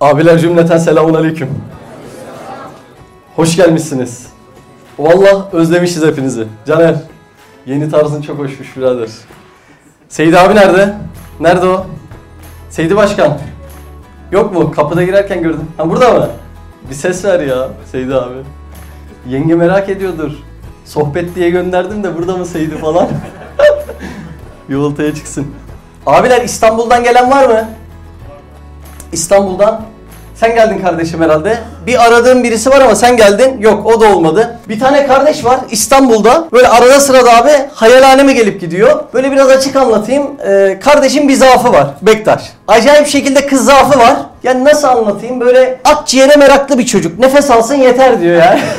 Abiler cümleten selamun aleyküm. Hoş gelmişsiniz. Vallahi özlemişiz hepinizi. Caner, yeni tarzın çok hoşmuş birader. Seydi abi nerede? Nerede o? Seydi Başkan. Yok mu? Kapıda girerken gördüm. Ha burada mı? Bir ses ver ya Seydi abi. Yenge merak ediyordur. Sohbet diye gönderdim de burada mı Seydi falan. Yoltaya çıksın. Abiler İstanbul'dan gelen var mı? İstanbul'dan. Sen geldin kardeşim herhalde. Bir aradığım birisi var ama sen geldin. Yok o da olmadı. Bir tane kardeş var İstanbul'da. Böyle arada sırada abi hayalhaneme gelip gidiyor. Böyle biraz açık anlatayım. Ee, kardeşim bir zaafı var. Bektaş. Acayip şekilde kız zaafı var. Yani nasıl anlatayım? Böyle akciğere meraklı bir çocuk. Nefes alsın yeter diyor yani.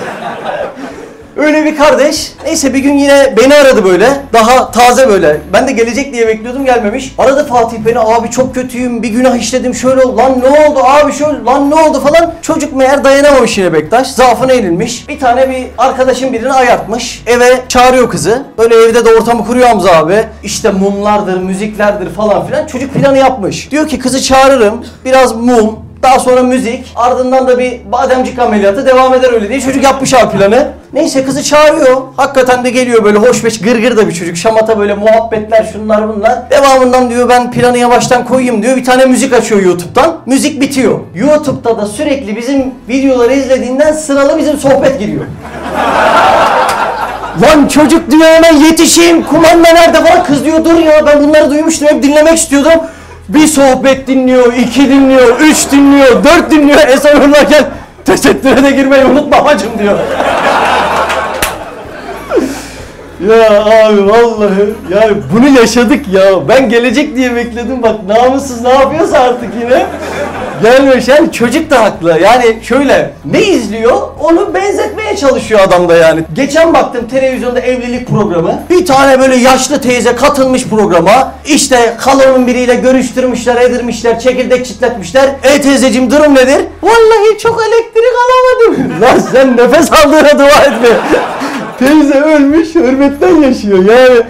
Bir kardeş. Neyse bir gün yine beni aradı böyle. Daha taze böyle. Ben de gelecek diye bekliyordum gelmemiş. Aradı Fatih beni. Abi çok kötüyüm. Bir günah işledim. Şöyle oldu. Lan ne oldu abi şöyle. Lan ne oldu falan. Çocuk meğer dayanamamış yine Bektaş. Zaafına eğilmiş. Bir tane bir arkadaşın birini ayartmış. Eve çağırıyor kızı. Böyle evde de ortamı kuruyor Hamza abi. İşte mumlardır, müziklerdir falan filan. Çocuk planı yapmış. Diyor ki kızı çağırırım. Biraz mum, daha sonra müzik, ardından da bir bademcik ameliyatı devam eder öyle diye çocuk yapmış abi planı. Neyse kızı çağırıyor. Hakikaten de geliyor böyle hoşbeş gırgır da bir çocuk. Şamata böyle muhabbetler şunlar bunlar. Devamından diyor ben planı yavaştan koyayım diyor. Bir tane müzik açıyor YouTube'dan. Müzik bitiyor. YouTube'da da sürekli bizim videoları izlediğinden sıralı bizim sohbet giriyor. Lan çocuk diyor hemen yetişeyim. Kumanda nerede falan. Kız diyor dur ya ben bunları duymuştum hep dinlemek istiyordum. Bir sohbet dinliyor, iki dinliyor, üç dinliyor, dört dinliyor. En sonunda gel tesettüre de girmeyi unutma bacım diyor. Ya abi vallahi ya bunu yaşadık ya. Ben gelecek diye bekledim bak namussuz ne yapıyorsa artık yine. Gelmiş yani çocuk da haklı. Yani şöyle ne izliyor onu benzetmeye çalışıyor adam da yani. Geçen baktım televizyonda evlilik programı. Bir tane böyle yaşlı teyze katılmış programa. İşte halonun biriyle görüştürmüşler, edirmişler, çekirdek çitletmişler. E teyzeciğim durum nedir? Vallahi çok elektrik alamadım. Lan sen nefes aldığına dua etme. Teyze ölmüş, hürmetten yaşıyor yani.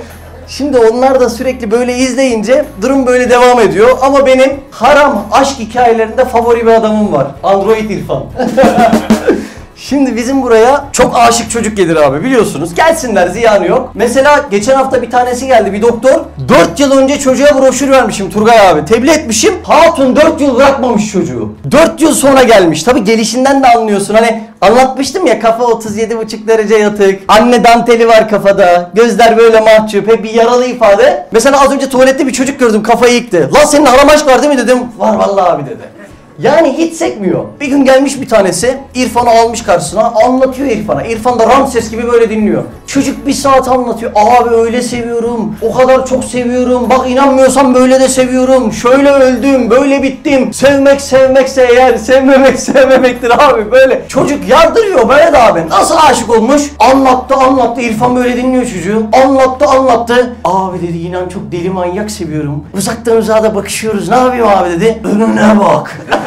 Şimdi onlar da sürekli böyle izleyince durum böyle devam ediyor. Ama benim haram aşk hikayelerinde favori bir adamım var. Android İrfan. Şimdi bizim buraya çok aşık çocuk gelir abi biliyorsunuz. Gelsinler ziyanı yok. Mesela geçen hafta bir tanesi geldi bir doktor. 4 yıl önce çocuğa broşür vermişim Turgay abi. Tebliğ etmişim. Hatun 4 yıl bırakmamış çocuğu. 4 yıl sonra gelmiş. Tabi gelişinden de anlıyorsun. Hani anlatmıştım ya kafa 37,5 derece yatık. Anne danteli var kafada. Gözler böyle mahcup. Hep bir yaralı ifade. Mesela az önce tuvalette bir çocuk gördüm kafayı yıktı. Lan senin haram aşk var değil mi dedim. Var vallahi abi dedi. Yani hiç sekmiyor. Bir gün gelmiş bir tanesi, İrfan'ı almış karşısına, anlatıyor İrfan'a. İrfan da Ramses gibi böyle dinliyor. Çocuk bir saat anlatıyor. Abi öyle seviyorum, o kadar çok seviyorum. Bak inanmıyorsan böyle de seviyorum. Şöyle öldüm, böyle bittim. Sevmek sevmekse eğer, sevmemek sevmemektir abi böyle. Çocuk yardırıyor böyle de abi. Nasıl aşık olmuş? Anlattı anlattı. İrfan böyle dinliyor çocuğu. Anlattı anlattı. Abi dedi inan çok deli manyak seviyorum. Uzaktan uzağa da bakışıyoruz. Ne yapayım abi dedi. Önüne bak.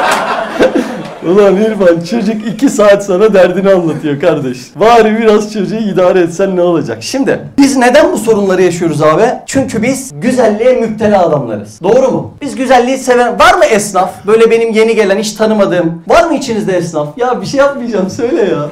Ulan İrfan çocuk iki saat sonra derdini anlatıyor kardeş. Bari biraz çocuğu idare etsen ne olacak? Şimdi biz neden bu sorunları yaşıyoruz abi? Çünkü biz güzelliğe müptela adamlarız. Doğru mu? Biz güzelliği seven... Var mı esnaf? Böyle benim yeni gelen hiç tanımadığım. Var mı içinizde esnaf? Ya bir şey yapmayacağım söyle ya.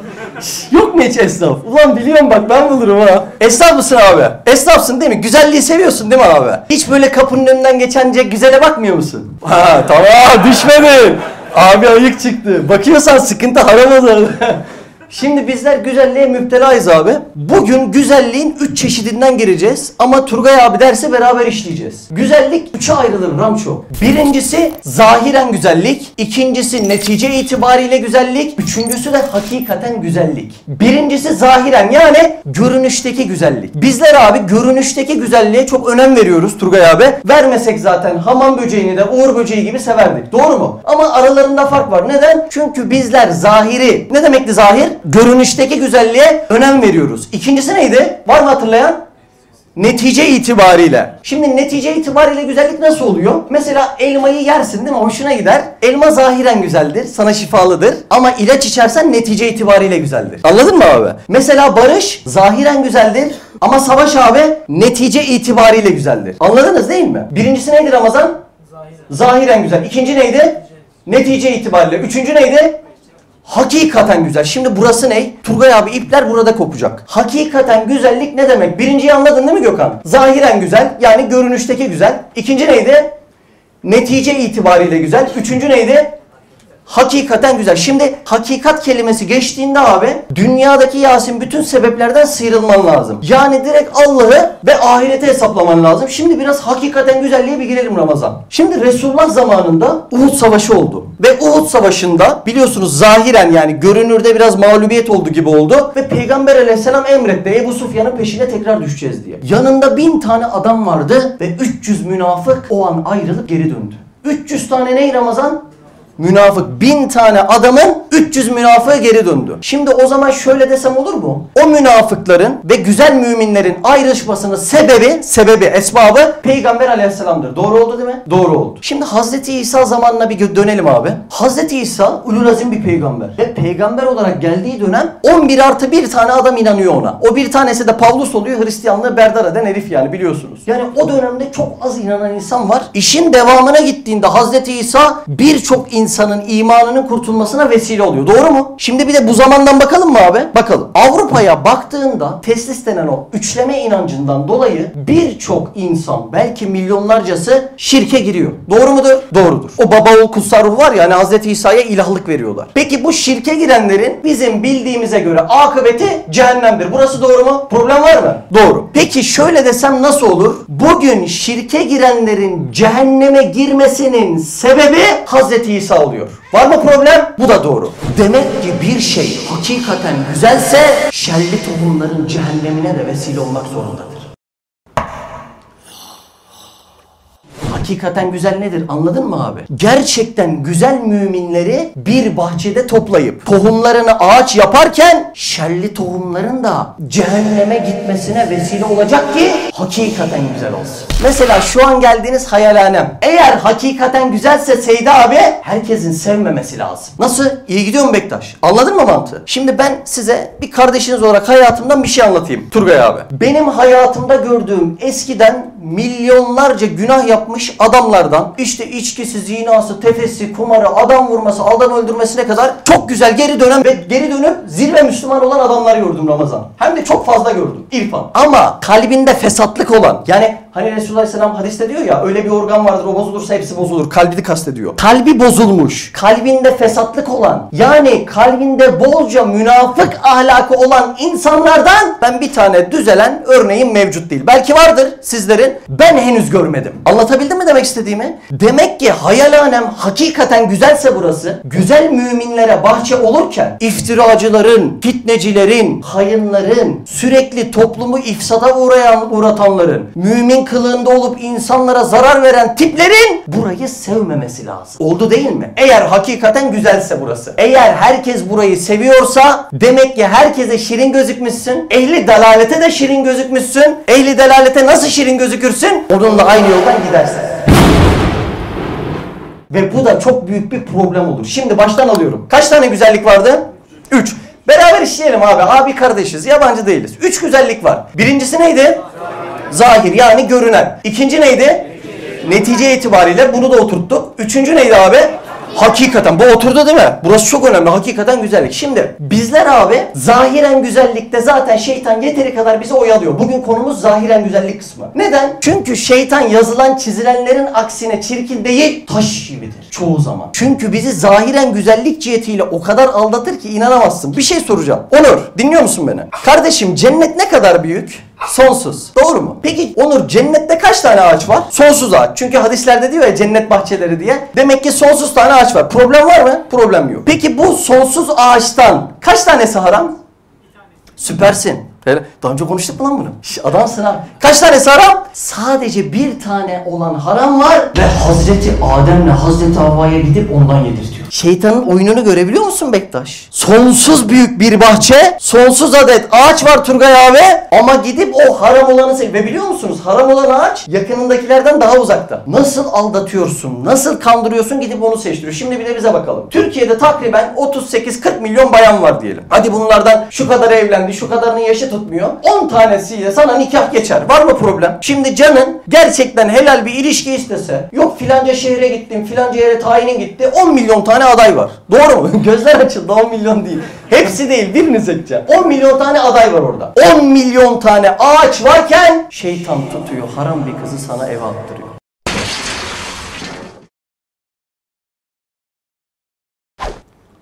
Yok mu hiç esnaf? Ulan biliyorum bak ben bulurum ha. Esnaf mısın abi? Esnafsın değil mi? Güzelliği seviyorsun değil mi abi? Hiç böyle kapının önünden geçence güzele bakmıyor musun? Ha tamam düşmedin. Abi ayık çıktı. Bakıyorsan sıkıntı haram olur. Şimdi bizler güzelliğe müptelayız abi. Bugün güzelliğin üç çeşidinden gireceğiz. Ama Turgay abi derse beraber işleyeceğiz. Güzellik üçe ayrılır Ramço. Birincisi zahiren güzellik. ikincisi netice itibariyle güzellik. Üçüncüsü de hakikaten güzellik. Birincisi zahiren yani görünüşteki güzellik. Bizler abi görünüşteki güzelliğe çok önem veriyoruz Turgay abi. Vermesek zaten hamam böceğini de uğur böceği gibi severdik. Doğru mu? Ama aralarında fark var. Neden? Çünkü bizler zahiri. Ne demekti zahir? Görünüşteki güzelliğe önem veriyoruz. İkincisi neydi? Var mı hatırlayan? Netice itibariyle. Şimdi netice itibariyle güzellik nasıl oluyor? Mesela elmayı yersin değil mi? Hoşuna gider. Elma zahiren güzeldir. Sana şifalıdır. Ama ilaç içersen netice itibariyle güzeldir. Anladın mı abi? Mesela barış zahiren güzeldir. Ama savaş abi netice itibariyle güzeldir. Anladınız değil mi? Birincisi neydi Ramazan? Zahiren güzel. İkinci neydi? Netice itibariyle. Üçüncü neydi? Hakikaten güzel. Şimdi burası ne? Turgay abi ipler burada kopacak. Hakikaten güzellik ne demek? Birinciyi anladın değil mi Gökhan? Zahiren güzel yani görünüşteki güzel. İkinci neydi? Netice itibariyle güzel. Üçüncü neydi? Hakikaten güzel. Şimdi hakikat kelimesi geçtiğinde abi dünyadaki Yasin bütün sebeplerden sıyrılman lazım. Yani direkt Allah'ı ve ahirete hesaplaman lazım. Şimdi biraz hakikaten güzelliğe bir girelim Ramazan. Şimdi Resulullah zamanında Uhud Savaşı oldu. Ve Uhud Savaşı'nda biliyorsunuz zahiren yani görünürde biraz mağlubiyet oldu gibi oldu. Ve Peygamber aleyhisselam emretti Ebu Sufyan'ın peşine tekrar düşeceğiz diye. Yanında bin tane adam vardı ve 300 münafık o an ayrılıp geri döndü. 300 tane ney Ramazan? Münafık bin tane adamın 300 münafığı geri döndü. Şimdi o zaman şöyle desem olur mu? O münafıkların ve güzel müminlerin ayrışmasının sebebi, sebebi, esbabı Peygamber aleyhisselamdır. Doğru oldu değil mi? Doğru oldu. Şimdi Hazreti İsa zamanına bir dönelim abi. Hazreti İsa ulul azim bir peygamber. Ve peygamber olarak geldiği dönem 11 artı bir tane adam inanıyor ona. O bir tanesi de Pavlus oluyor. Hristiyanlığı berdar eden herif yani biliyorsunuz. Yani o dönemde çok az inanan insan var. İşin devamına gittiğinde Hazreti İsa birçok insan insanın imanının kurtulmasına vesile oluyor. Doğru mu? Şimdi bir de bu zamandan bakalım mı abi? Bakalım. Avrupa'ya baktığında teslis denen o üçleme inancından dolayı birçok insan belki milyonlarcası şirke giriyor. Doğru mudur? Doğrudur. O baba oğul kutsal ruh var ya hani Hazreti İsa'ya ilahlık veriyorlar. Peki bu şirke girenlerin bizim bildiğimize göre akıbeti cehennemdir. Burası doğru mu? Problem var mı? Doğru. Peki şöyle desem nasıl olur? Bugün şirke girenlerin cehenneme girmesinin sebebi Hazreti İsa oluyor. Var mı problem? Bu da doğru. Demek ki bir şey hakikaten güzelse şerli tohumların cehennemine de vesile olmak zorundadır. Hakikaten güzel nedir anladın mı abi? Gerçekten güzel müminleri bir bahçede toplayıp tohumlarını ağaç yaparken şerli tohumların da cehenneme gitmesine vesile olacak ki hakikaten güzel olsun. Mesela şu an geldiğiniz hayalhanem. Eğer hakikaten güzelse Seyda abi herkesin sevmemesi lazım. Nasıl? İyi gidiyor mu Bektaş? Anladın mı mantığı? Şimdi ben size bir kardeşiniz olarak hayatımdan bir şey anlatayım. Turgay abi. Benim hayatımda gördüğüm eskiden milyonlarca günah yapmış adamlardan işte içkisi, zinası, tefesi, kumarı, adam vurması, adam öldürmesine kadar çok güzel geri dönen ve geri dönüp zirve Müslüman olan adamlar gördüm Ramazan. Hem de çok fazla gördüm. İrfan. Ama kalbinde fesatlık olan yani Hani Resulullah Aleyhisselam hadiste diyor ya öyle bir organ vardır o bozulursa hepsi bozulur. Kalbini kastediyor. Kalbi bozulmuş. Kalbinde fesatlık olan yani kalbinde bolca münafık ahlakı olan insanlardan ben bir tane düzelen örneğim mevcut değil. Belki vardır sizlerin. Ben henüz görmedim. Anlatabildim mi demek istediğimi? Demek ki hayalhanem hakikaten güzelse burası. Güzel müminlere bahçe olurken iftiracıların, fitnecilerin, hayınların, sürekli toplumu ifsada uğrayan, uğratanların, mümin kılığında olup insanlara zarar veren tiplerin burayı sevmemesi lazım. Oldu değil mi? Eğer hakikaten güzelse burası. Eğer herkes burayı seviyorsa demek ki herkese şirin gözükmüşsün. Ehli dalalete de şirin gözükmüşsün. Ehli dalalete nasıl şirin gözükürsün? Onunla aynı yoldan gidersin. Ve bu da çok büyük bir problem olur. Şimdi baştan alıyorum. Kaç tane güzellik vardı? 3. Beraber işleyelim abi. Abi kardeşiz. Yabancı değiliz. 3 güzellik var. Birincisi neydi? Zahir yani görünen. İkinci neydi? Netice itibariyle bunu da oturttuk. Üçüncü neydi abi? Hakikaten bu oturdu değil mi? Burası çok önemli. Hakikaten güzellik. Şimdi bizler abi zahiren güzellikte zaten şeytan yeteri kadar bizi oyalıyor. Bugün konumuz zahiren güzellik kısmı. Neden? Çünkü şeytan yazılan çizilenlerin aksine çirkin değil taş gibidir. Çoğu zaman. Çünkü bizi zahiren güzellik cihetiyle o kadar aldatır ki inanamazsın. Bir şey soracağım. Onur dinliyor musun beni? Kardeşim cennet ne kadar büyük? Sonsuz. Doğru mu? Peki Onur cennette kaç tane ağaç var? Sonsuz ağaç. Çünkü hadislerde diyor ya cennet bahçeleri diye. Demek ki sonsuz tane ağaç var. Problem var mı? Problem yok. Peki bu sonsuz ağaçtan kaç tanesi haram? Süpersin. Daha önce konuştuk mu lan bunu? Şş, adamsın ha. Kaç tane haram? Sadece bir tane olan haram var ve Hazreti Adem'le Hazreti Havva'ya gidip ondan yedirtiyor. Şeytanın oyununu görebiliyor musun Bektaş? Sonsuz büyük bir bahçe, sonsuz adet ağaç var Turgay abi ama gidip o haram olanı sev. Ve biliyor musunuz haram olan ağaç yakınındakilerden daha uzakta. Nasıl aldatıyorsun, nasıl kandırıyorsun gidip onu seçtiriyor. Şimdi bir de bize bakalım. Türkiye'de takriben 38-40 milyon bayan var diyelim. Hadi bunlardan şu kadar evlendi, şu kadarını yaşa tutmuyor. 10 tanesiyle sana nikah geçer. Var mı problem? Şimdi canın gerçekten helal bir ilişki istese yok filanca şehre gittim filanca yere tayinin gitti 10 milyon tane aday var. Doğru mu? Gözler açıldı 10 milyon değil. Hepsi değil birini seçeceğim. 10 milyon tane aday var orada. 10 milyon tane ağaç varken şeytan tutuyor haram bir kızı sana eve attırıyor.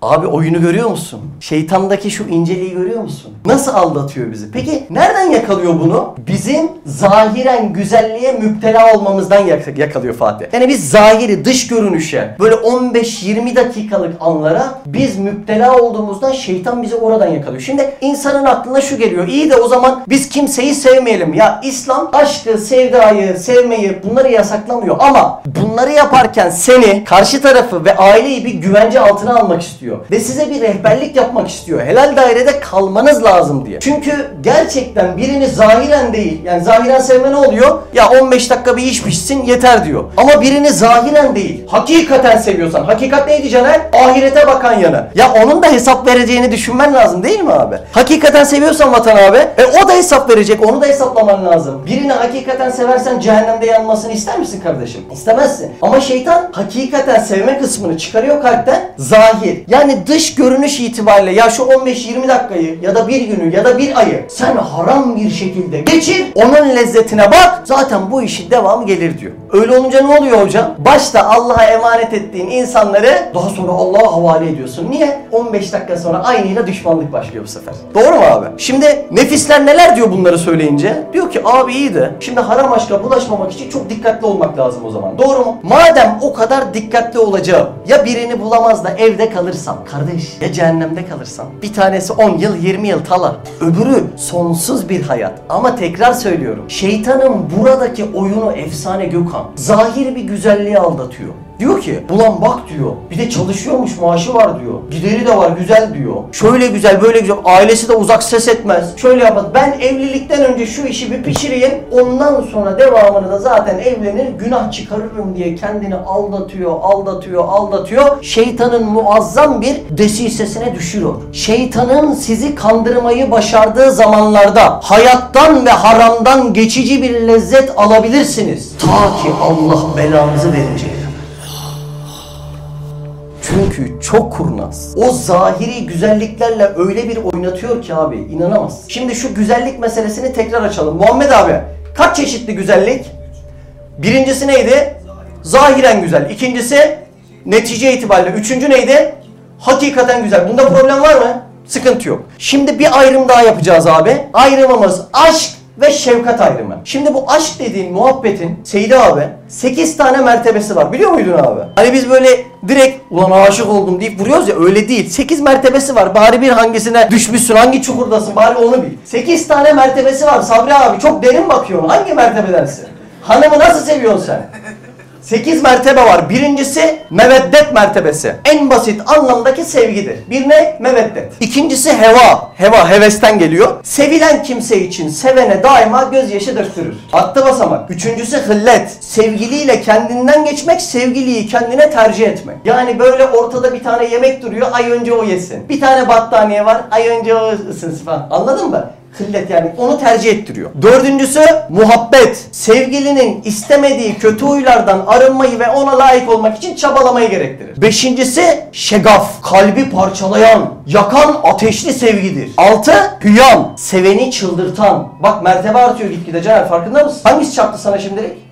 Abi oyunu görüyor musun? Şeytandaki şu inceliği görüyor musun? Nasıl aldatıyor bizi? Peki nereden yakalıyor bunu? Bizim zahiren güzelliğe müptela olmamızdan yak- yakalıyor Fatih. Yani biz zahiri, dış görünüşe, böyle 15-20 dakikalık anlara biz müptela olduğumuzdan şeytan bizi oradan yakalıyor. Şimdi insanın aklına şu geliyor. İyi de o zaman biz kimseyi sevmeyelim. Ya İslam aşkı, sevdayı, sevmeyi bunları yasaklamıyor. Ama bunları yaparken seni, karşı tarafı ve aileyi bir güvence altına almak istiyor. Ve size bir rehberlik yapmak istiyor. Helal dairede kalmanız lazım diye. Çünkü gerçekten birini zahiren değil, yani zahiren sevme ne oluyor? Ya 15 dakika bir iş pişsin yeter diyor. Ama birini zahiren değil, hakikaten seviyorsan, hakikat neydi Caner? Ahirete bakan yanı. Ya onun da hesap vereceğini düşünmen lazım değil mi abi? Hakikaten seviyorsan Vatan abi, e o da hesap verecek, onu da hesaplaman lazım. Birini hakikaten seversen cehennemde yanmasını ister misin kardeşim? İstemezsin. Ama şeytan hakikaten sevme kısmını çıkarıyor kalpten, zahir. Yani dış görünüş itibariyle ya şu 15-20 dakikayı ya da bir günü ya da bir ayı sen haram bir şekilde geçir, onun lezzetine bak, zaten bu işin devamı gelir diyor. Öyle olunca ne oluyor hocam? Başta Allah'a emanet ettiğin insanları daha sonra Allah'a havale ediyorsun. Niye? 15 dakika sonra aynıyla düşmanlık başlıyor bu sefer. Doğru mu abi? Şimdi nefisler neler diyor bunları söyleyince? Diyor ki abi iyi de şimdi haram aşka bulaşmamak için çok dikkatli olmak lazım o zaman. Doğru mu? Madem o kadar dikkatli olacağım ya birini bulamaz da evde kalırsam kardeş ya cehennemde kalırsam bir tanesi 10 yıl 20 yıl tala. Öbürü sonsuz bir hayat. Ama tekrar söylüyorum şeytanın buradaki oyunu efsane Gökhan. Zahiri bir güzelliği aldatıyor Diyor ki ulan bak diyor bir de çalışıyormuş maaşı var diyor. Gideri de var güzel diyor. Şöyle güzel böyle güzel ailesi de uzak ses etmez. Şöyle yapmaz. Ben evlilikten önce şu işi bir pişireyim. Ondan sonra devamını da zaten evlenir günah çıkarırım diye kendini aldatıyor aldatıyor aldatıyor. Şeytanın muazzam bir desisesine düşüyor. Şeytanın sizi kandırmayı başardığı zamanlarda hayattan ve haramdan geçici bir lezzet alabilirsiniz. Ta ki Allah belanızı verinceye. Çünkü çok kurnaz. O zahiri güzelliklerle öyle bir oynatıyor ki abi inanamaz. Şimdi şu güzellik meselesini tekrar açalım. Muhammed abi kaç çeşitli güzellik? Birincisi neydi? Zahiren güzel. İkincisi netice itibariyle. Üçüncü neydi? Hakikaten güzel. Bunda problem var mı? Sıkıntı yok. Şimdi bir ayrım daha yapacağız abi. Ayrımımız aşk ve şefkat ayrımı. Şimdi bu aşk dediğin muhabbetin Seydi abi 8 tane mertebesi var. Biliyor muydun abi? Hani biz böyle direkt ulan aşık oldum deyip vuruyoruz ya öyle değil. 8 mertebesi var. Bari bir hangisine düşmüşsün, hangi çukurdasın bari onu bil. 8 tane mertebesi var Sabri abi. Çok derin bakıyorsun. Hangi mertebedensin? Hanımı nasıl seviyorsun sen? 8 mertebe var. Birincisi meveddet mertebesi. En basit anlamdaki sevgidir. Bir ne? Meveddet. İkincisi heva. Heva hevesten geliyor. Sevilen kimse için sevene daima gözyaşı döktürür. Attı basamak. Üçüncüsü hıllet. Sevgiliyle kendinden geçmek, sevgiliyi kendine tercih etmek. Yani böyle ortada bir tane yemek duruyor, ay önce o yesin. Bir tane battaniye var, ay önce o ısınsın falan. Anladın mı? Hıllet yani onu tercih ettiriyor. Dördüncüsü muhabbet. Sevgilinin istemediği kötü huylardan arınmayı ve ona layık olmak için çabalamayı gerektirir. Beşincisi şegaf. Kalbi parçalayan, yakan ateşli sevgidir. Altı hüyan. Seveni çıldırtan. Bak mertebe artıyor gitgide Caner farkında mısın? Hangisi çarptı sana şimdilik?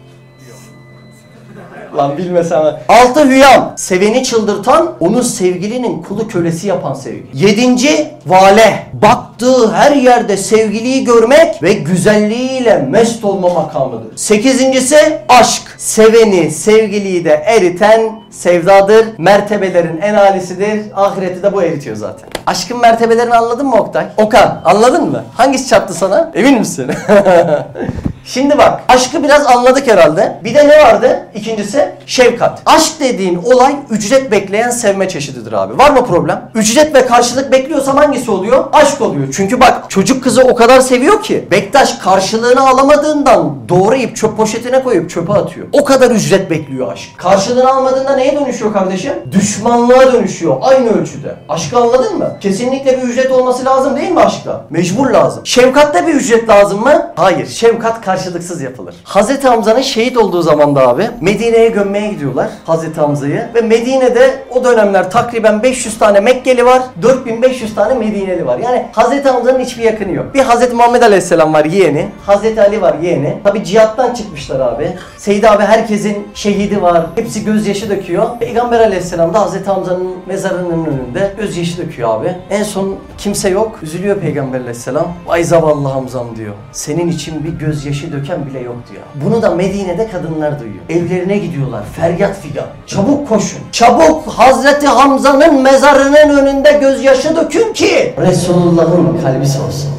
Lan bilmesem. Altı hüyam. Seveni çıldırtan, onu sevgilinin kulu kölesi yapan sevgi. Yedinci vale. Baktığı her yerde sevgiliyi görmek ve güzelliğiyle mest olma makamıdır. Sekizincisi aşk. Seveni, sevgiliyi de eriten sevdadır. Mertebelerin en alisidir. Ahireti de bu eritiyor zaten. Aşkın mertebelerini anladın mı Oktay? Okan anladın mı? Hangisi çarptı sana? Emin misin? Şimdi bak aşkı biraz anladık herhalde. Bir de ne vardı? İkincisi şefkat. Aşk dediğin olay ücret bekleyen sevme çeşididir abi. Var mı problem? Ücret ve karşılık bekliyorsam hangisi oluyor? Aşk oluyor. Çünkü bak çocuk kızı o kadar seviyor ki Bektaş karşılığını alamadığından doğrayıp çöp poşetine koyup çöpe atıyor. O kadar ücret bekliyor aşk. Karşılığını almadığında neye dönüşüyor kardeşim? Düşmanlığa dönüşüyor aynı ölçüde. Aşkı anladın mı? Kesinlikle bir ücret olması lazım değil mi aşkta? Mecbur lazım. Şefkatte bir ücret lazım mı? Hayır. Şefkat karşılıksız yapılır. Hazreti Hamza'nın şehit olduğu zamanda abi Medine'ye gömmeye gidiyorlar Hazreti Hamza'yı ve Medine'de o dönemler takriben 500 tane Mekkeli var 4500 tane Medineli var. Yani Hazreti Hamza'nın hiçbir yakını yok. Bir Hazreti Muhammed Aleyhisselam var yeğeni. Hazreti Ali var yeğeni. Tabi cihattan çıkmışlar abi. Seyit abi herkesin şehidi var. Hepsi gözyaşı döküyor. Peygamber Aleyhisselam da Hazreti Hamza'nın mezarının önünde gözyaşı döküyor abi. En son kimse yok. Üzülüyor Peygamber Aleyhisselam. Vay zavallı Hamzam diyor. Senin için bir gözyaşı döken bile yok diyor. Bunu da Medine'de kadınlar duyuyor. Evlerine gidiyorlar. Feryat figan. Çabuk koşun. Çabuk Hazreti Hamza'nın mezarının önünde gözyaşı dökün ki Resulullah'ın kalbi soğusun.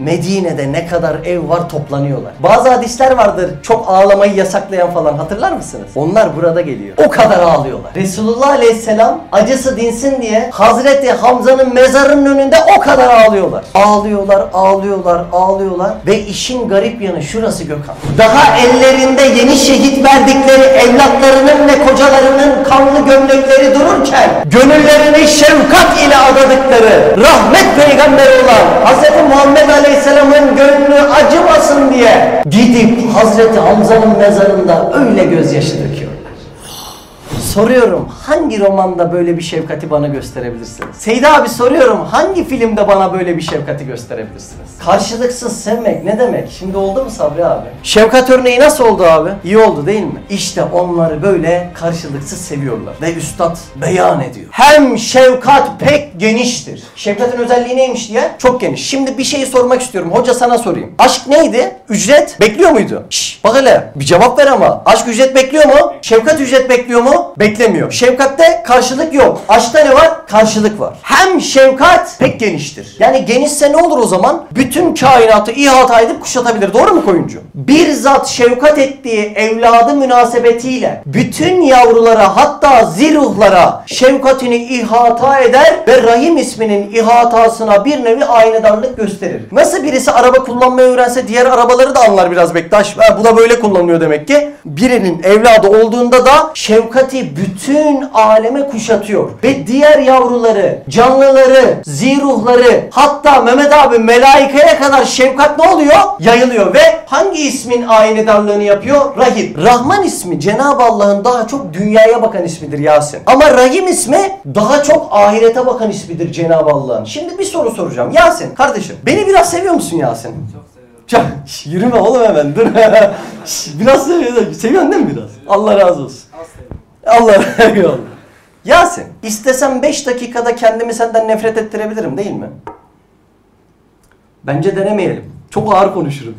Medine'de ne kadar ev var toplanıyorlar. Bazı hadisler vardır çok ağlamayı yasaklayan falan hatırlar mısınız? Onlar burada geliyor. O kadar ağlıyorlar. Resulullah Aleyhisselam acısı dinsin diye Hazreti Hamza'nın mezarının önünde o kadar ağlıyorlar. Ağlıyorlar, ağlıyorlar, ağlıyorlar ve işin garip yanı şurası Gökhan. Daha ellerinde yeni şehit verdikleri evlatlarının ve kocalarının kanlı gömlekleri dururken gönüllerini şefkat ile adadıkları rahmet peygamberi olan Hazreti Muhammed Aleyhisselam'ın gönlü acımasın diye gidip Hazreti Hamza'nın mezarında öyle gözyaşı döküyorlar. Soruyorum hangi romanda böyle bir şefkati bana gösterebilirsiniz? Seydi abi soruyorum hangi filmde bana böyle bir şefkati gösterebilirsiniz? Karşılıksız sevmek ne demek? Şimdi oldu mu Sabri abi? Şefkat örneği nasıl oldu abi? İyi oldu değil mi? İşte onları böyle karşılıksız seviyorlar. Ve üstad beyan ediyor. Hem şefkat pek geniştir. Şefkatin özelliği neymiş diye? Çok geniş. Şimdi bir şey sormak istiyorum. Hoca sana sorayım. Aşk neydi? Ücret bekliyor muydu? Şşş bak hele bir cevap ver ama. Aşk ücret bekliyor mu? Şefkat ücret bekliyor mu? Beklemiyor. Şefkatte karşılık yok. Aşkta ne var? Karşılık var. Hem şefkat pek geniştir. Yani genişse ne olur o zaman? Bütün kainatı ihata edip kuşatabilir. Doğru mu koyuncu? Bir zat şefkat ettiği evladı münasebetiyle bütün yavrulara hatta ziruhlara şefkatini ihata eder ve Rahim isminin ihatasına bir nevi aynedarlık gösterir. Nasıl birisi araba kullanmayı öğrense diğer arabaları da anlar biraz Bektaş. Ha, bu da böyle kullanılıyor demek ki. Birinin evladı olduğunda da şefkati bütün aleme kuşatıyor. Ve diğer yavruları, canlıları, ziruhları hatta Mehmet abi melaikeye kadar şefkat ne oluyor? Yayılıyor ve hangi ismin aynedarlığını yapıyor? Rahim. Rahman ismi Cenab-ı Allah'ın daha çok dünyaya bakan ismidir Yasin. Ama Rahim ismi daha çok ahirete bakan ismidir Cenab-ı Allah'ın. Şimdi bir soru soracağım. Yasin kardeşim beni biraz seviyor musun Yasin? Çok Şş, yürüme oğlum hemen dur. Biraz seviyorsun. Seviyorsun değil mi biraz? Allah razı olsun. Allah razı olsun. Yasin, istesem 5 dakikada kendimi senden nefret ettirebilirim değil mi? Bence denemeyelim. Çok ağır konuşurum.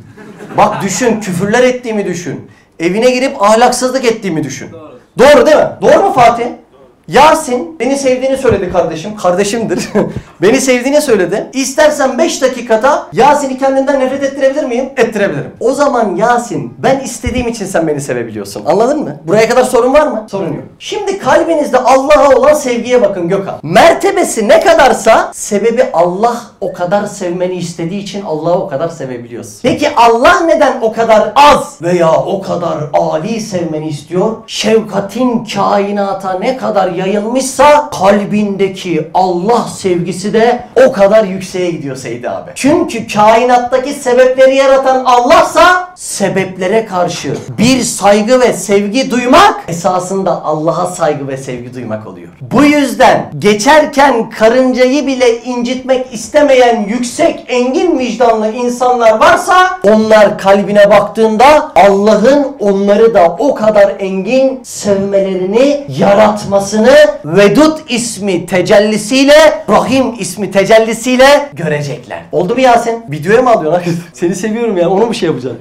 Bak düşün, küfürler ettiğimi düşün. Evine girip ahlaksızlık ettiğimi düşün. Doğru. Doğru değil mi? Doğru mu Fatih? Yasin beni sevdiğini söyledi kardeşim. Kardeşimdir. beni sevdiğini söyledi. İstersen 5 dakikada Yasin'i kendinden nefret ettirebilir miyim? Ettirebilirim. O zaman Yasin ben istediğim için sen beni sevebiliyorsun. Anladın mı? Buraya kadar sorun var mı? Sorun yok. Şimdi kalbinizde Allah'a olan sevgiye bakın Gökhan. Mertebesi ne kadarsa sebebi Allah o kadar sevmeni istediği için Allah'ı o kadar sevebiliyorsun. Peki Allah neden o kadar az veya o kadar ali sevmeni istiyor? Şefkatin kainata ne kadar yayılmışsa kalbindeki Allah sevgisi de o kadar yükseğe gidiyor Seydi abi. Çünkü kainattaki sebepleri yaratan Allah'sa sebeplere karşı bir saygı ve sevgi duymak esasında Allah'a saygı ve sevgi duymak oluyor. Bu yüzden geçerken karıncayı bile incitmek istemeyen yüksek engin vicdanlı insanlar varsa onlar kalbine baktığında Allah'ın onları da o kadar engin sevmelerini yaratmasını Vedud ismi tecellisiyle Rahim ismi tecellisiyle görecekler. Oldu mu Yasin? Videoya mı alıyorsun? Seni seviyorum ya. Onu mu şey yapacaksın?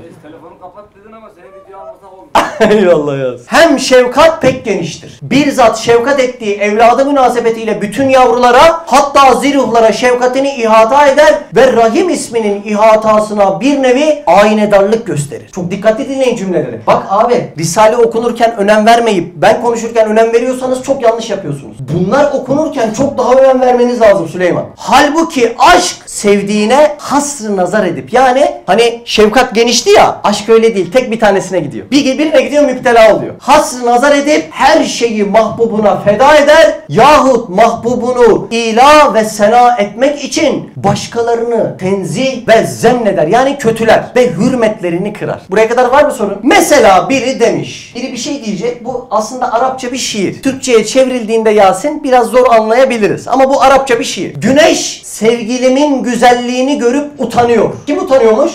Eyvallah yaz. Hem şefkat pek geniştir. Bir zat şefkat ettiği evladı münasebetiyle bütün yavrulara hatta ziruhlara şefkatini ihata eder ve Rahim isminin ihatasına bir nevi aynedarlık gösterir. Çok dikkatli dinleyin cümleleri. Bak abi Risale okunurken önem vermeyip ben konuşurken önem veriyorsanız çok yanlış yapıyorsunuz. Bunlar okunurken çok daha önem vermeniz lazım Süleyman. Halbuki aşk sevdiğine hasrı nazar edip yani hani şefkat genişti ya aşk öyle değil tek bir tanesine gidiyor. Bir birine gidiyor müptela oluyor. Hasrı nazar edip her şeyi mahbubuna feda eder yahut mahbubunu ila ve sena etmek için başkalarını tenzih ve zemmeder yani kötüler ve hürmetlerini kırar. Buraya kadar var mı sorun? Mesela biri demiş. Biri bir şey diyecek. Bu aslında Arapça bir şiir. Türkçe'ye çevrildiğinde Yasin biraz zor anlayabiliriz. Ama bu Arapça bir şiir. Güneş sevgilimin güzelliğini görüp utanıyor. Kim utanıyormuş?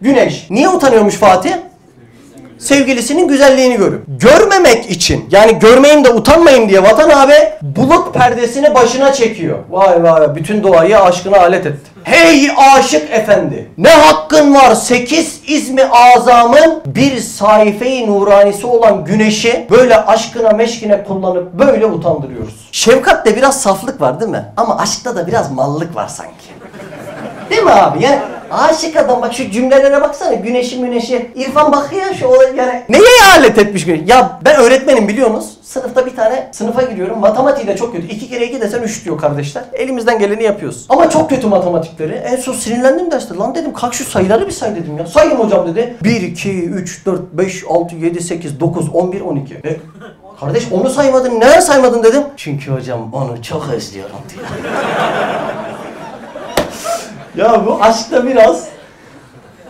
Güneş. Niye utanıyormuş Fatih? Sevgilisinin güzelliğini görüp görmemek için yani görmeyeyim de utanmayayım diye Vatan abi bulut perdesini başına çekiyor. Vay vay bütün doğayı aşkına alet etti. Hey aşık efendi ne hakkın var 8 izmi azamın bir sayfeyi nuranisi olan güneşi böyle aşkına meşkine kullanıp böyle utandırıyoruz. Şefkatte biraz saflık var değil mi? Ama aşkta da biraz mallık var sanki. Değil mi abi? Yani aşık adam bak şu cümlelere baksana güneşi müneşi. İrfan bakıyor şu olay yani. Neye alet etmiş? Ya ben öğretmenim biliyorsunuz. Sınıfta bir tane sınıfa giriyorum. Matematiği de çok kötü. İki kere iki desen üç diyor kardeşler. Elimizden geleni yapıyoruz. Ama çok kötü matematikleri. En son sinirlendim derste. Lan dedim kalk şu sayıları bir say dedim ya. Sayın hocam dedi. 1, 2, 3, 4, 5, 6, 7, 8, 9, 11, 12. E, kardeş onu saymadın. Neden saymadın dedim. Çünkü hocam onu çok özlüyorum diyor. Ya bu aşkta biraz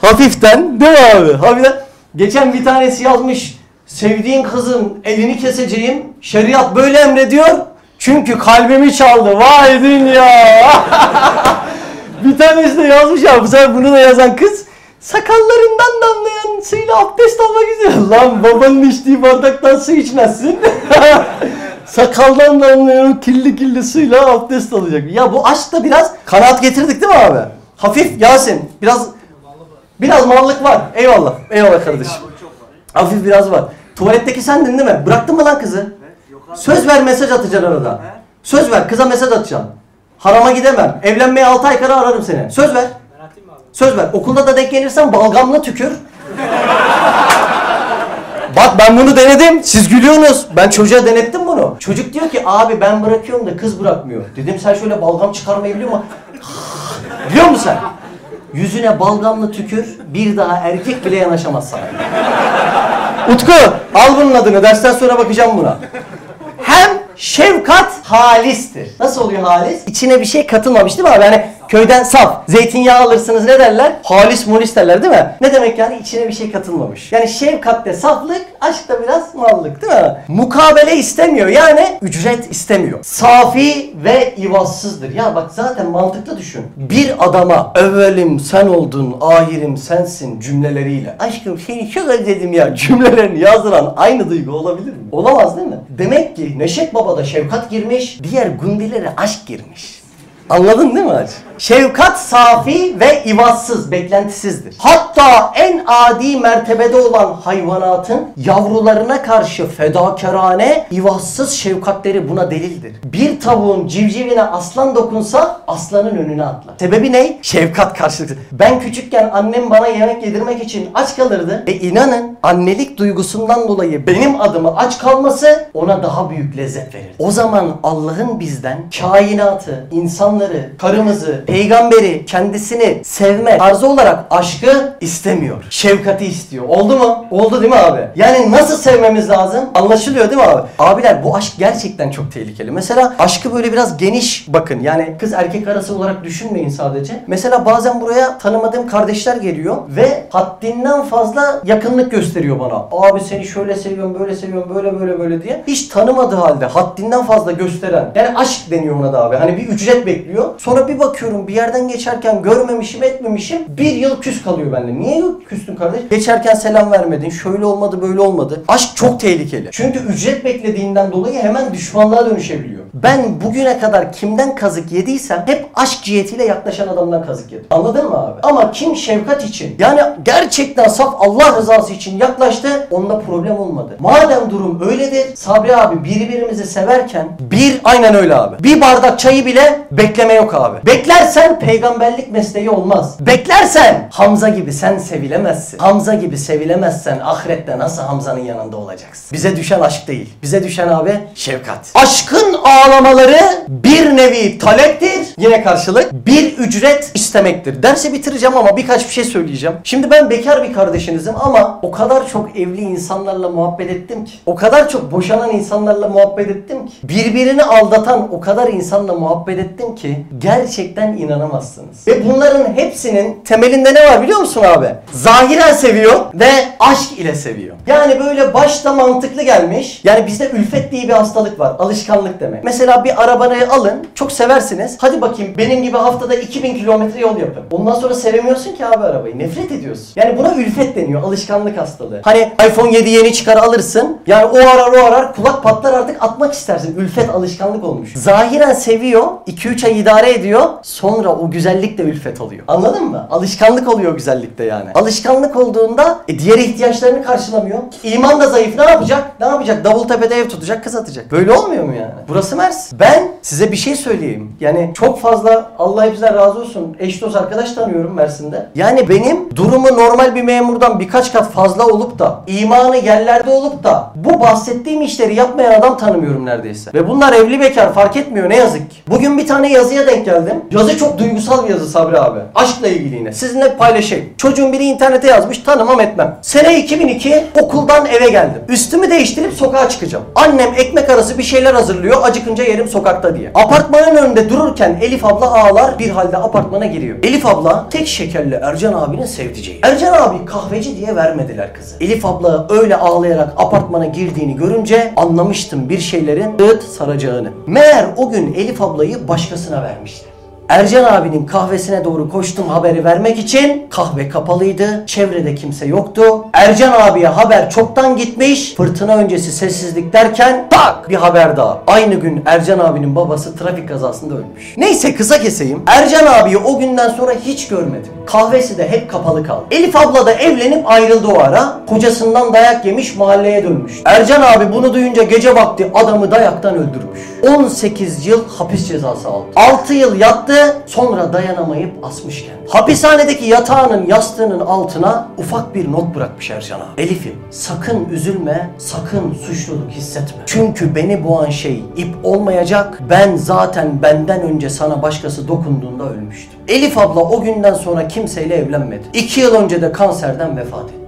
hafiften değil mi abi? Hafiften. Geçen bir tanesi yazmış. Sevdiğin kızın elini keseceğim. Şeriat böyle emrediyor. Çünkü kalbimi çaldı. Vay dünya. bir tanesi de yazmış ya. Bu sefer bunu da yazan kız. Sakallarından damlayan suyla abdest almak istiyor. Lan babanın içtiği bardaktan su içmezsin. Sakaldan damlayan kirli kirli suyla abdest alacak. Ya bu aşkta biraz kanaat getirdik değil mi abi? Hafif Yasin. Biraz biraz mallık var. Eyvallah. Eyvallah kardeşim. Hafif biraz var. Tuvaletteki sendin değil mi? Bıraktın mı lan kızı? Söz ver mesaj atacaksın arada. Söz ver kıza mesaj atacaksın. Harama gidemem. Evlenmeye 6 ay kala ararım seni. Söz ver. Söz ver. Okulda da denk gelirsen balgamla tükür. Bak ben bunu denedim. Siz gülüyorsunuz. Ben çocuğa denettim bunu. Çocuk diyor ki abi ben bırakıyorum da kız bırakmıyor. Dedim sen şöyle balgam çıkarmayı biliyor musun? biliyor musun sen? Yüzüne balgamla tükür. Bir daha erkek bile yanaşamaz sana. Utku al bunun adını. Dersten sonra bakacağım buna. Hem şefkat halistir. Nasıl oluyor halis? İçine bir şey katılmamış değil mi abi? Yani köyden saf. Zeytinyağı alırsınız ne derler? Halis molis derler değil mi? Ne demek yani? içine bir şey katılmamış. Yani şefkatte saflık, aşkta biraz mallık değil mi? Mukabele istemiyor. Yani ücret istemiyor. Safi ve ivazsızdır. Ya bak zaten mantıklı düşün. Bir adama evvelim sen oldun, ahirim sensin cümleleriyle. Aşkım seni çok özledim ya cümlelerini yazdıran aynı duygu olabilir mi? Olamaz değil mi? Demek ki Neşet Baba'da şefkat girmiş, diğer gundilere aşk girmiş. Anladın değil mi Hacı? Şefkat safi ve ivazsız, beklentisizdir. Hatta en adi mertebede olan hayvanatın yavrularına karşı fedakarane, ivazsız şefkatleri buna delildir. Bir tavuğun civcivine aslan dokunsa aslanın önüne atlar. Sebebi ne? Şefkat karşılıklı. Ben küçükken annem bana yemek yedirmek için aç kalırdı. Ve inanın annelik duygusundan dolayı benim adıma aç kalması ona daha büyük lezzet verir. O zaman Allah'ın bizden kainatı, insanları, karımızı, peygamberi, kendisini sevme tarzı olarak aşkı istemiyor. Şefkati istiyor. Oldu mu? Oldu değil mi abi? Yani nasıl sevmemiz lazım? Anlaşılıyor değil mi abi? Abiler bu aşk gerçekten çok tehlikeli. Mesela aşkı böyle biraz geniş bakın. Yani kız erkek arası olarak düşünmeyin sadece. Mesela bazen buraya tanımadığım kardeşler geliyor ve haddinden fazla yakınlık gösteriyor bana. Abi seni şöyle seviyorum, böyle seviyorum, böyle böyle böyle diye. Hiç tanımadığı halde haddinden fazla gösteren. Yani aşk deniyor ona da abi. Hani bir ücret bekliyor. Sonra bir bakıyorum bir yerden geçerken görmemişim etmemişim. Bir yıl küs kalıyor bende. Niye küstün kardeş? Geçerken selam vermedin. Şöyle olmadı böyle olmadı. Aşk çok tehlikeli. Çünkü ücret beklediğinden dolayı hemen düşmanlığa dönüşebiliyor. Ben bugüne kadar kimden kazık yediysem hep aşk cihetiyle yaklaşan adamdan kazık yedim. Anladın mı abi? Ama kim şefkat için yani gerçekten saf Allah rızası için yaklaştı onda problem olmadı. Madem durum öyledir Sabri abi birbirimizi severken bir aynen öyle abi. Bir bardak çayı bile bekleme yok abi. Beklersen peygamberlik mesleği olmaz. Beklersen Hamza gibi sen sevilemezsin. Hamza gibi sevilemezsen ahirette nasıl Hamza'nın yanında olacaksın? Bize düşen aşk değil. Bize düşen abi şefkat. Aşkın ağlamaları bir nevi taleptir. Yine karşılık bir ücret istemektir. Dersi bitireceğim ama birkaç bir şey söyleyeceğim. Şimdi ben bekar bir kardeşinizim ama o kadar çok evli insanlarla muhabbet ettim ki. O kadar çok boşanan insanlarla muhabbet ettim ki. Birbirini aldatan o kadar insanla muhabbet ettim ki gerçekten inanamazsınız. Ve bunların hepsinin temelinde ne var biliyor musun abi? Zahiren seviyor ve aşk ile seviyor. Yani böyle başta mantıklı gelmiş. Yani bizde ülfet diye bir hastalık var. Alışkanlık demek. Mesela bir arabayı alın. Çok seversiniz. Hadi bakayım benim gibi haftada 2000 kilometre yol yapın. Ondan sonra sevemiyorsun ki abi arabayı. Nefret ediyorsun. Yani buna ülfet deniyor. Alışkanlık hastalığı. Hani iPhone 7 yeni çıkar alırsın. Yani o arar o arar kulak patlar artık atmak istersin. Ülfet alışkanlık olmuş. Zahiren seviyor. 2-3 ay idare ediyor. Sonra o güzellik de ülfet oluyor. Anladın mı? Alışkanlık oluyor güzellikte yani. Alışkanlık olduğunda e, diğer ihtiyaçlarını karşılamıyor. İman da zayıf. Ne yapacak? Ne yapacak? Davultepe'de ev tutacak, kız atacak. Böyle olmuyor mu yani? Burası Mers. Ben size bir şey söyleyeyim. Yani çok fazla Allah hepsinden razı olsun. Eş dost arkadaş tanıyorum Mersin'de. Yani benim durumu normal bir memurdan birkaç kat fazla olup da imanı yerlerde olup da bu bahsettiğim işleri yapmayan adam tanımıyorum neredeyse. Ve bunlar evli bekar fark etmiyor ne yazık ki. Bugün bir tane yazıya denk geldim. Yazı çok duygusal bir yazı Sabri abi. Aşkla ilgili yine. Sizinle paylaşayım. Çocuğun biri internete yazmış tanımam etmem. Sene 2002 okuldan eve geldim. Üstümü değiştirip sokağa çıkacağım. Annem ekmek arası bir şeyler hazırlıyor acıkınca yerim sokakta diye. Apartmanın önünde dururken Elif abla ağlar bir halde apartmana giriyor. Elif abla tek şekerli Ercan abinin sevdiceği. Ercan abi kahveci diye vermediler kızı. Elif abla öyle ağlayarak apartmana girdiğini görünce anlamıştım bir şeylerin ıt saracağını. Meğer o gün Elif ablayı başkasına vermişler. Ercan abinin kahvesine doğru koştum haberi vermek için. Kahve kapalıydı. Çevrede kimse yoktu. Ercan abiye haber çoktan gitmiş. Fırtına öncesi sessizlik derken tak bir haber daha. Aynı gün Ercan abinin babası trafik kazasında ölmüş. Neyse kısa keseyim. Ercan abiyi o günden sonra hiç görmedim. Kahvesi de hep kapalı kaldı. Elif abla da evlenip ayrıldı o ara. Kocasından dayak yemiş mahalleye dönmüş. Ercan abi bunu duyunca gece vakti adamı dayaktan öldürmüş. 18 yıl hapis cezası aldı. 6 yıl yattı sonra dayanamayıp asmış kendini. Hapishanedeki yatağının yastığının altına ufak bir not bırakmış Ercan abi. Elif'im sakın üzülme, sakın suçluluk hissetme. Çünkü beni boğan şey ip olmayacak. Ben zaten benden önce sana başkası dokunduğunda ölmüştüm. Elif abla o günden sonra kimseyle evlenmedi. 2 yıl önce de kanserden vefat etti.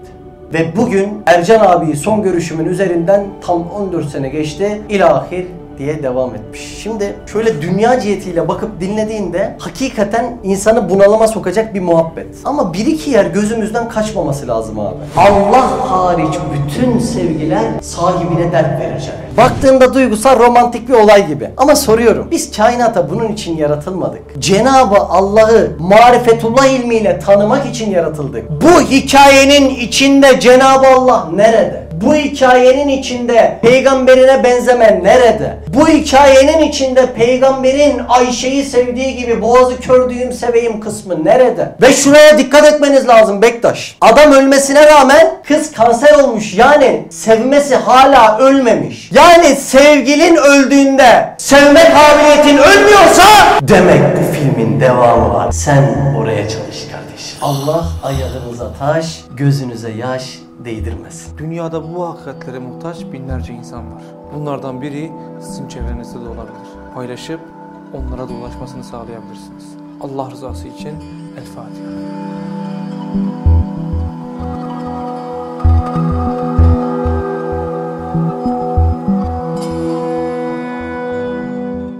Ve bugün Ercan abiyi son görüşümün üzerinden tam 14 sene geçti. İlahir diye devam etmiş. Şimdi şöyle dünya cihetiyle bakıp dinlediğinde hakikaten insanı bunalıma sokacak bir muhabbet. Ama bir iki yer gözümüzden kaçmaması lazım abi. Allah hariç bütün sevgiler sahibine dert verecek. Baktığında duygusal romantik bir olay gibi. Ama soruyorum biz kainata bunun için yaratılmadık. Cenabı Allah'ı marifetullah ilmiyle tanımak için yaratıldık. Bu hikayenin içinde Cenabı Allah nerede? Bu hikayenin içinde peygamberine benzeme nerede? Bu hikayenin içinde peygamberin Ayşe'yi sevdiği gibi boğazı kördüğüm seveyim kısmı nerede? Ve şuraya dikkat etmeniz lazım Bektaş. Adam ölmesine rağmen kız kanser olmuş. Yani sevmesi hala ölmemiş. Yani sevgilin öldüğünde sevme kabiliyetin ölmüyorsa demek bu filmin devamı var. Sen oraya çalış kardeşim. Allah ayağınıza taş, gözünüze yaş değdirmesin. Dünyada bu hakikatlere muhtaç binlerce insan var. Bunlardan biri sizin çevrenizde de olabilir. Paylaşıp onlara da ulaşmasını sağlayabilirsiniz. Allah rızası için El Fatiha.